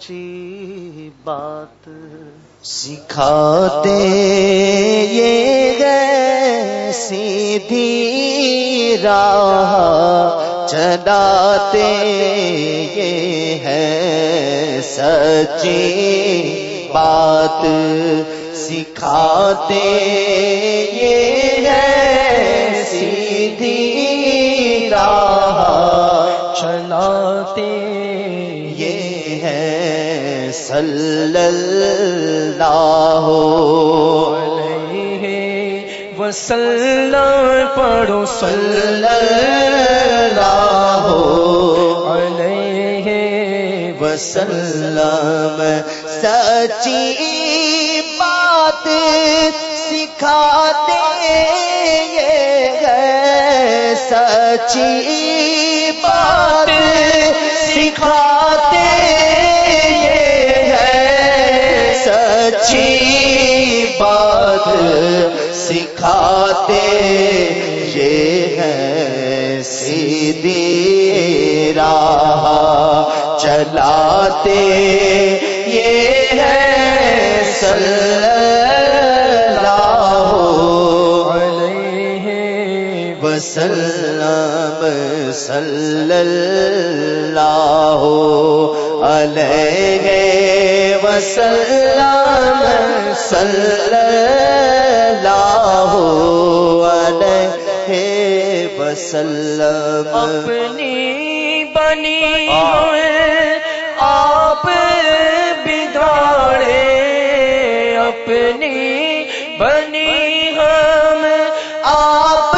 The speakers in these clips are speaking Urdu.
سچی بات۔ سکھاتے یہ گئے سیدھی راہ چلاتے یہ ہے سچی بات۔ سکھاتے یہ ہے صلی اللہ علیہ وسلم پڑھو صلی اللہ علیہ وسلم سچی بات سکھاتے یہ ہے سچی بات سکھاتے سکھاتے، یہ ہے سیدھی راہ چلاتے، یہ ہے صلی اللہ علیہ وسلم صلی اللہ علیہ وسلم صلی اللہ علیہ وسلم. اپنی بنی ہوئے، آپ بگاڑے۔ اپنی بنی ہم آپ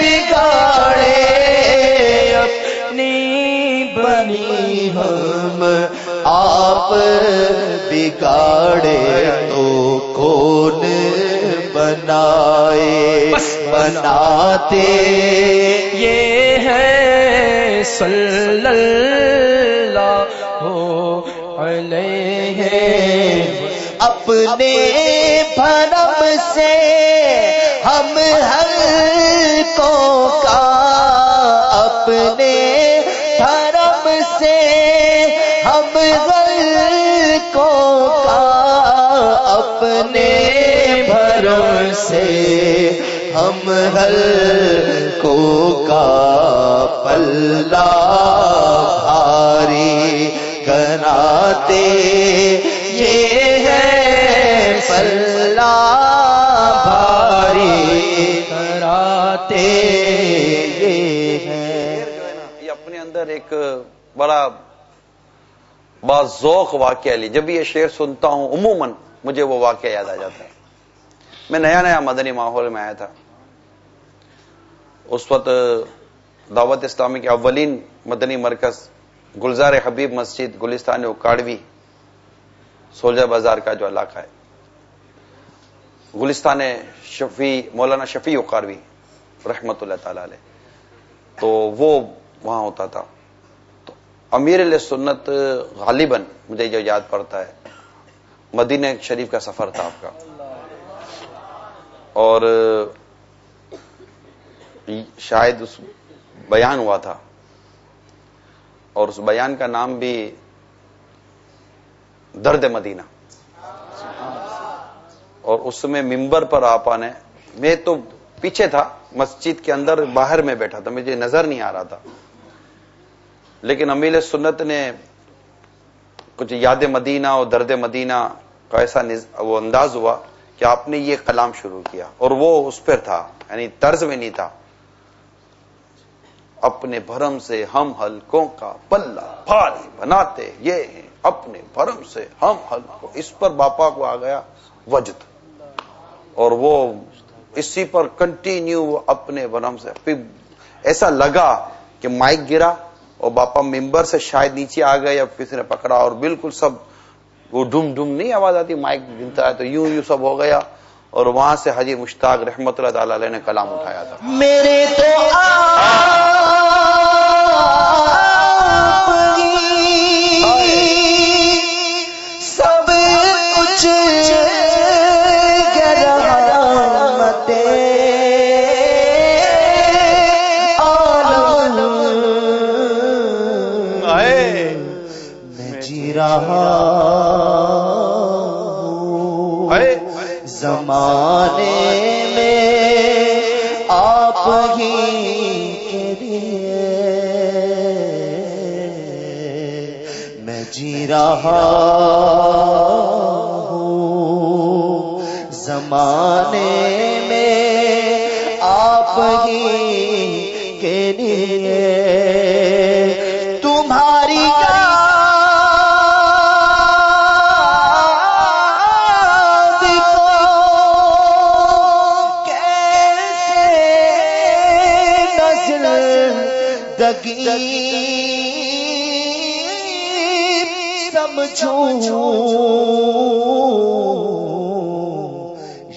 بگاڑے۔ اپنی بنی ہم آپ بگاڑے تو کون بنائے؟ بناتے یہ ہے صلی اللہ علیہ اپنے اپنے بھرم سے ہم ہر کو کا پلہ بھاری کراتے۔ یہ ہے پلہ بھاری کراتے۔ یہ ہے۔ یہ اپنے اندر ایک بڑا بعض ذوق واقعہ لی جب یہ شعر سنتا ہوں، عموماً مجھے وہ واقعہ یاد آ جاتا ہے۔ میں نیا نیا مدنی ماحول میں آیا تھا۔ اس وقت دعوت اسلامی کے اولین مدنی مرکز گلزار حبیب مسجد گلستان اکاڑوی، سولجہ بازار کا جو علاقہ ہے۔ گلستان شفیع، مولانا شفیع اکاڑوی، رحمت اللہ تعالی علیہ۔ تو وہ وہاں ہوتا تھا۔ تو امیر علیہ سنت غالباً مجھے جو یاد پڑتا ہے۔ مدینہ شریف کا سفر تھا آپ کا۔ اور شاید اس بیان ہوا تھا۔ اور اس بیان کا نام بھی درد مدینہ۔ اور اس میں ممبر پر آپا نے میں تو پیچھے تھا، مسجد کے اندر باہر میں بیٹھا تھا، مجھے نظر نہیں آ رہا تھا۔ لیکن امیل سنت نے کچھ یاد مدینہ اور درد مدینہ کا ایسا وہ انداز ہوا کہ آپ نے یہ کلام شروع کیا اور وہ اس پر تھا یعنی طرز میں نہیں تھا۔ اپنے بھرم سے ہم ہلکوں کا پلہ بھاری بناتے یہ ہیں۔ اپنے بھرم سے ہم ہلکوں اس پر باپا کو آ گیا وجد۔ اور وہ اسی پر کنٹینیو اپنے بھرم سے۔ پھر ایسا لگا کہ مائک گرا اور باپا ممبر سے شاید نیچے آ گئے یا کسی نے پکڑا اور بالکل سب وہ ڈم ڈم نہیں آواز آتی، مائک گنتا ہے تو یوں یوں سب ہو گیا اور وہاں سے حجی مشتاق رحمت اللہ تعالی علیہ نے کلام اٹھایا تھا۔ میرے تو میں جی رہا ہوں۔ زمانے میں آپ ہی کے لیے سمجھوں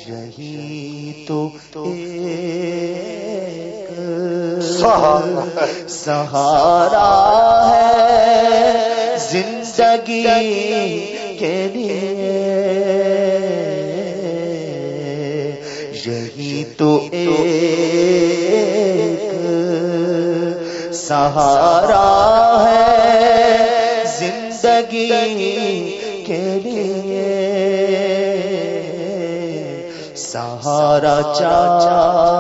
یہی تو سہارا ہے۔ زندگی کے لیے۔ یہی تو ایک سہارا ہے۔ زندگی کے لیے سہارا چاچا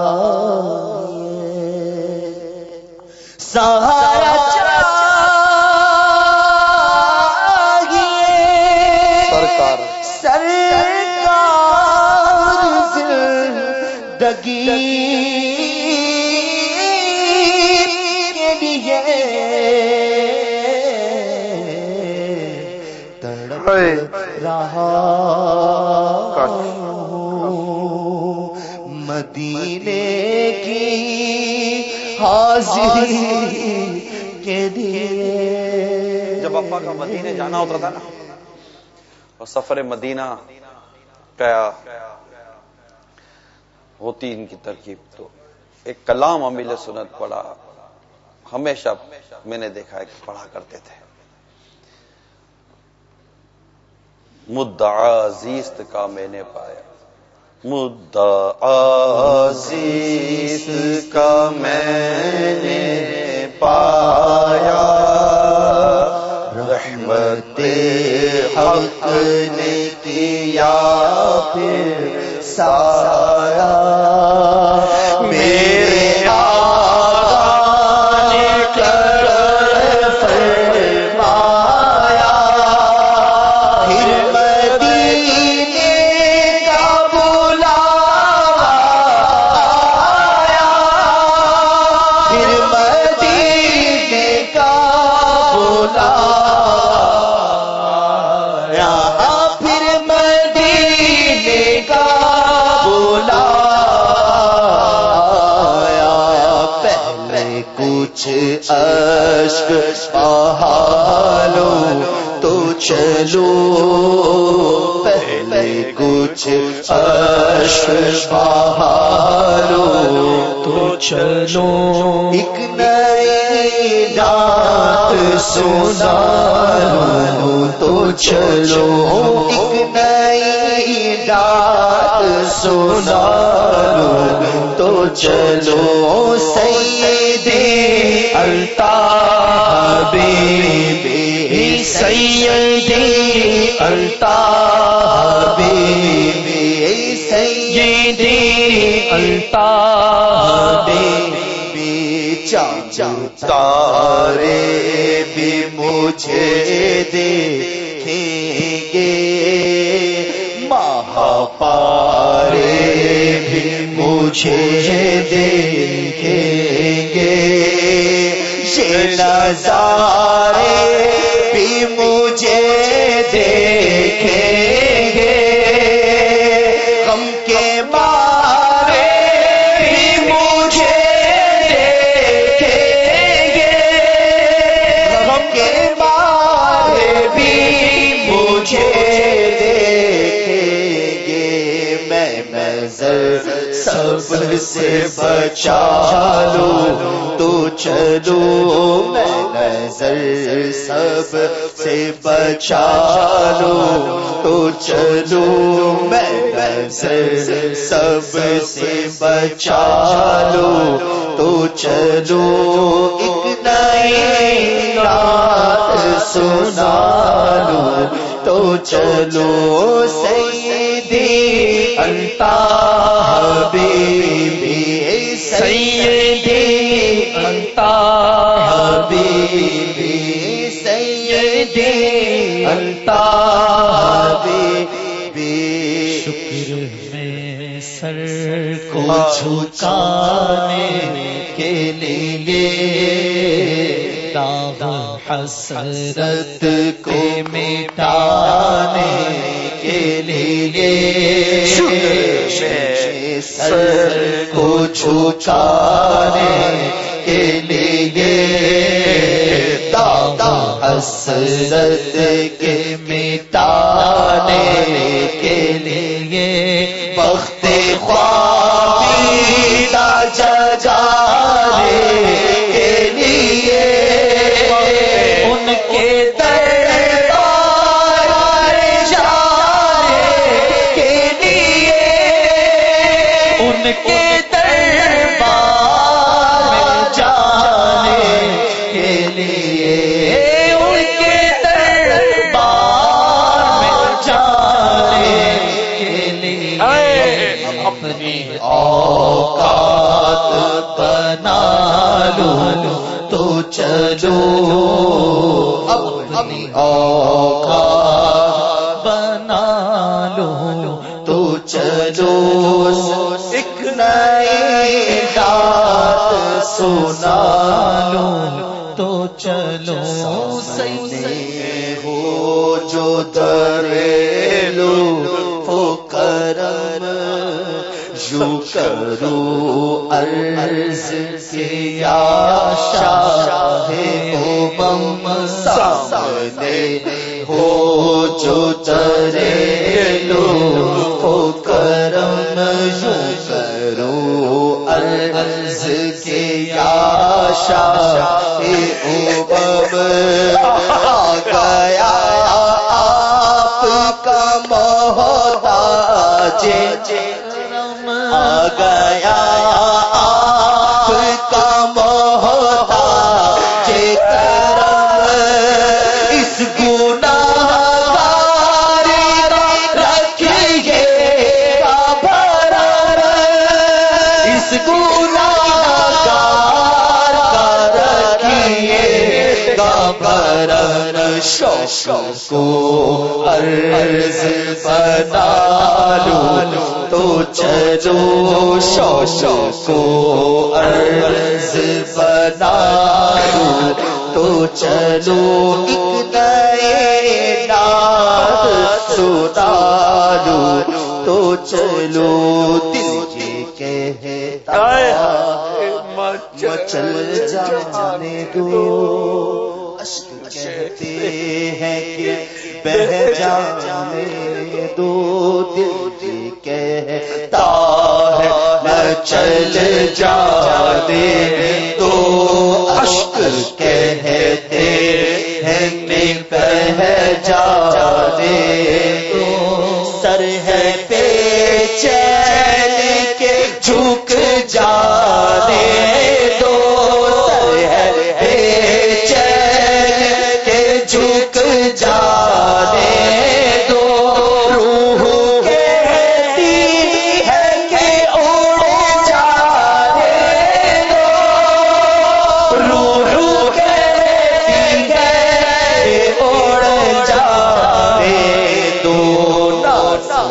حاضری کے لیے جب ابا کا مدینے جانا ہوتا تھا نا، اور سفر مدینہ کیا ہوتی ان کی ترکیب تو ایک کلام امیل سنت پڑھا، ہمیشہ میں نے دیکھا ہے کہ پڑھا کرتے تھے۔ مدعا، زیست کا میں نے پایا۔ مدعا زیست کا میں نے پایا۔ رحمت حق نے کیا پھر سایہ چلو، پہلے کچھ اشک بہالو تو چلو۔ ایک نئی رات سونا تو چلو۔ ایک نئی رات سونا تو چلو۔ سیدی الطاف بی سیدی الطاف بی سیدی الطاف تارے بھی مجھے دیکھیں گے مہا پارے بھی مجھے دیکھیں گے۔ یہ نظر سب سے بچا لو، تو چلو میں نظر، سب سے بچا لو، تو چلو میں نظر، سب سے بچا لو، تو چلو ایک نئی رات سنا لو، تو چلو سیدی انتا حبیبی سیدی انتا حبیبی شکر میں سر کو جھکانے کے لیے داغ حسرت کو مٹانے کے لیے شکر میں سر کو جھکانے حسرت کے مٹانے کے لیے بخت خواہ چلو اپنی اوقات بنا لو تو چلو ایک نئی رات سنا لو تو چلو سی ہو جو درے لو وہ کرم یوں کرو عرض سے یا شاہ امم سامنے ہو جو ترے لو وہ کرم یوں کرو عرض کے یا شاہ امم آ گیا آپ کا محتاج آ گیا بھرم کو عرض بنا لو تو چلو شوق کو عرض بنا لو تو چلو ایک نئے نات سنا لو تو چلو دل یہ کہتا مچل جانے دو کہتے ہیں کہ بہ جانے دو دل یہ کہتا ہے مچل جانے دو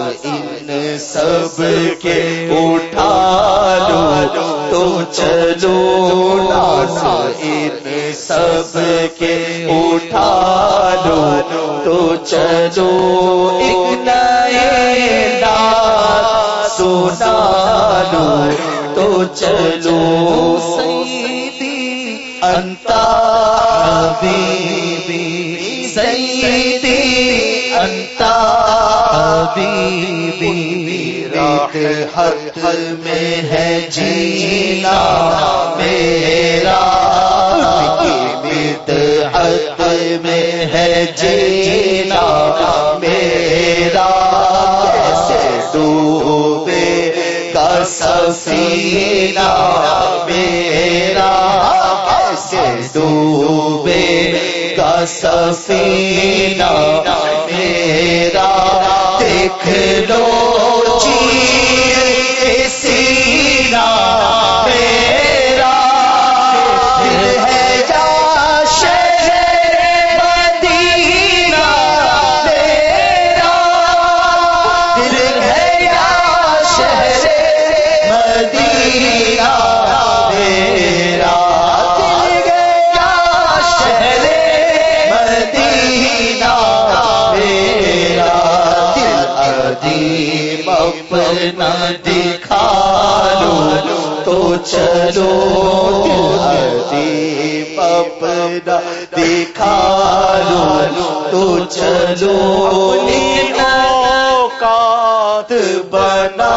ان سب کے اٹھا لو، تو چلو ناس، ان سب کے اٹھا لو، تو چلو ایک نئے نات سنا لو، تو چلو سیدی انتا حبیبی، سیدی انتا حبیبی رات حق میں ہے جینا، میرا بیت حق میں ہے جینا، میرا ڈوبے کا سفینہ، میرا کیسے ڈوبے گا سفینہ، میرا لکھ لو چیر اپنا دکھا لو تو چلو دل اپنا دکھا لو تو چلو اوقات بنا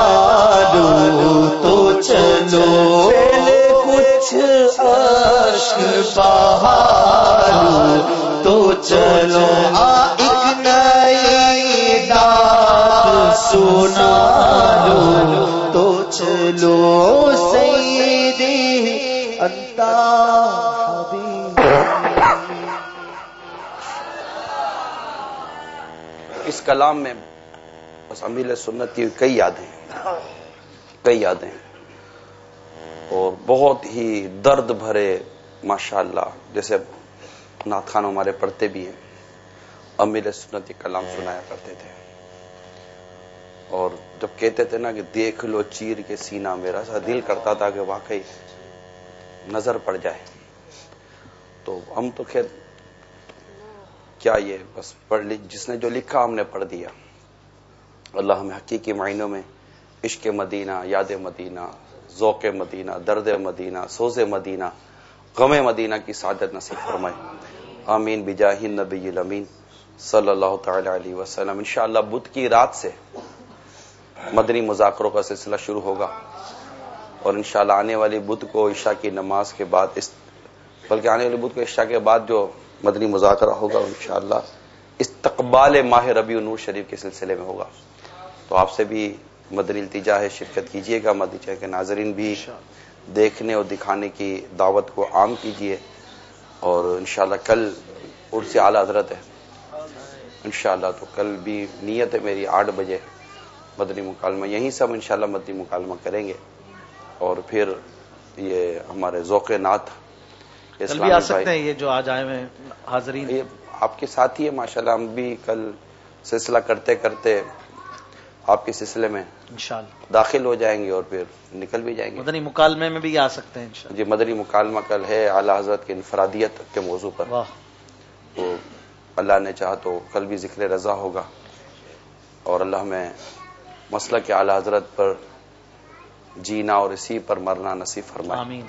لو تو چلو کچھ عشق بہار تو چلو سنا لو تو چلو سیدی انتا حبیب۔ اس کلام میں بس امیل سنت کی کئی یادیں ہیں۔ کئی یادیں اور بہت ہی درد بھرے ماشاءاللہ، جیسے نعت خان ہمارے پڑھتے بھی ہیں۔ امیل سنت کے کلام سنایا کرتے تھے۔ اور جب کہتے تھے نا کہ دیکھ لو چیر کے سینہ میرا سا، دل کرتا تھا کہ واقعی نظر پڑ جائے۔ تو ہم تو خیر، کیا یہ بس پڑھ لی، جس نے جو لکھا ہم نے پڑھ دیا۔ اللہ ہمیں حقیقی معنوں میں عشق مدینہ، یاد مدینہ، ذوق مدینہ، درد مدینہ، سوز مدینہ، غم مدینہ کی سعادت نصیب فرمائے۔ آمین، بجاہ نبی الامین، صلی اللہ تعالی علیہ وسلم۔ انشاءاللہ بدھ کی رات سے مدنی مذاکروں کا سلسلہ شروع ہوگا اور انشاءاللہ آنے والی بدھ کو عشاء کی نماز کے بعد اس بلکہ آنے والی بدھ کو عشاء کے بعد جو مدنی مذاکرہ ہوگا انشاءاللہ استقبال ماہ ربیع نور شریف کے سلسلے میں ہوگا۔ تو آپ سے بھی مدنی التجا ہے شرکت کیجیے گا مدنی کے ناظرین بھی دیکھنے اور دکھانے کی دعوت کو عام کیجیے اور انشاءاللہ کل عرص اعلیٰ حضرت ہے۔ انشاءاللہ تو کل بھی نیت ہے میری آٹھ بجے۔ مدنی مکالمہ یہیں سب انشاءاللہ مدنی مکالمہ کریں گے۔ اور پھر یہ ہمارے ذوق نعت کل بھی آ سکتے ہیں یہ جو آج آئے ہوئے حاضرین۔ یہ آپ کے ساتھ ہی ہے ماشاءاللہ ہم بھی کل سلسلہ کرتے کرتے آپ کے سلسلے میں انشاءاللہ۔ داخل ہو جائیں گے اور پھر نکل بھی جائیں گے۔ مدنی مکالمے میں بھی آ سکتے ہیں انشاءاللہ۔ جی مدنی مکالمہ کل ہے اعلی حضرت کی انفرادیت کے موضوع پر۔ تو اللہ نے چاہا تو کل بھی ذکر رضا ہوگا۔ اور اللہ میں مسئلہ کے اعلی حضرت پر جینا اور اسی پر مرنا نصیب فرمائے۔ آمین۔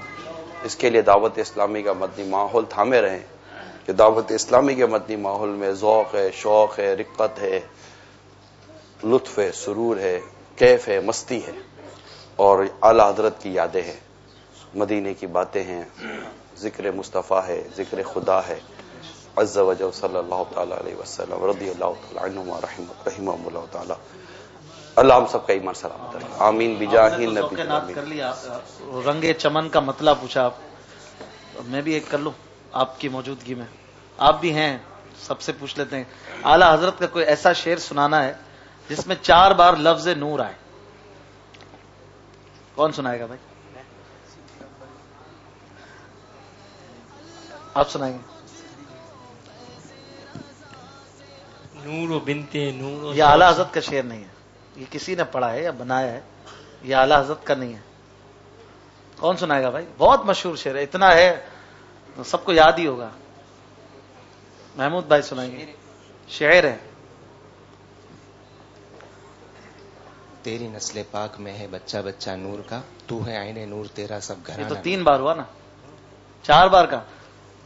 اس کے لیے دعوت اسلامی کا مدنی ماحول تھامے رہیں۔ کہ دعوت اسلامی کے مدنی ماحول میں ذوق ہے شوق ہے رقت ہے لطف ہے سرور ہے کیف ہے مستی ہے۔ اور اعلی حضرت کی یادیں ہیں۔ مدینے کی باتیں ہیں۔ ذکر مصطفیٰ ہے ذکر خدا ہے۔ عز و جل صلی اللہ تعالی علیہ وسلم رضی اللہ تعالی رحمہ رحمہ اللہ تعالی۔ اللہ ہم سب کا ایمان سلامت رکھے۔ آمین بجاہ نبی کر لیا۔ رنگ چمن کا مطلب پوچھا آپ۔ میں بھی ایک کر لوں آپ کی موجودگی میں۔ آپ بھی ہیں سب سے پوچھ لیتے ہیں۔ اعلی حضرت کا کوئی ایسا شعر سنانا ہے جس میں چار بار لفظ نور آئے؟ کون سنائے گا بھائی؟ آپ سنائیں گے۔ نور و بنتے نور یہ اعلی حضرت کا شعر نہیں ہے۔ یہ کسی نے پڑھا ہے یا بنایا ہے یہ اعلی حضرت کا نہیں ہے۔ کون سنائے گا بھائی؟ بہت مشہور شعر ہے اتنا ہے تو سب کو یاد ہی ہوگا۔ محمود بھائی سنائیں گے۔ شعر ہے۔ تیری نسل پاک میں ہے بچہ بچہ نور کا تو ہے آئین نور تیرا سب یہ تو گھر تین بار ہوا نا۔ چار بار کا۔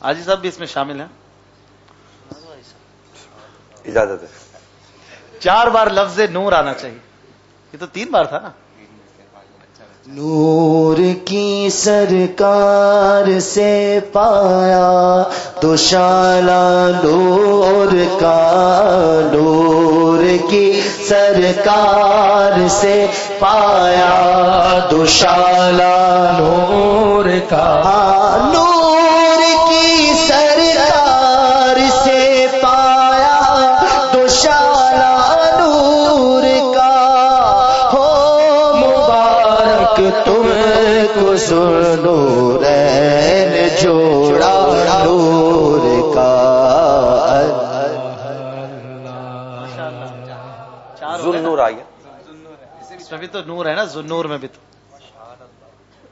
آجی صاحب بھی اس میں شامل ہیں۔ اجازت ہے۔ چار بار لفظ نور آنا چاہیے۔ یہ تو تین بار تھا نا۔ نور کی سرکار سے پایا تو شالا نور کا نور کی سرکار سے پایا تو شالا نور کا ہاں، نور بھی تو نور ہے نا نور میں بھی تو۔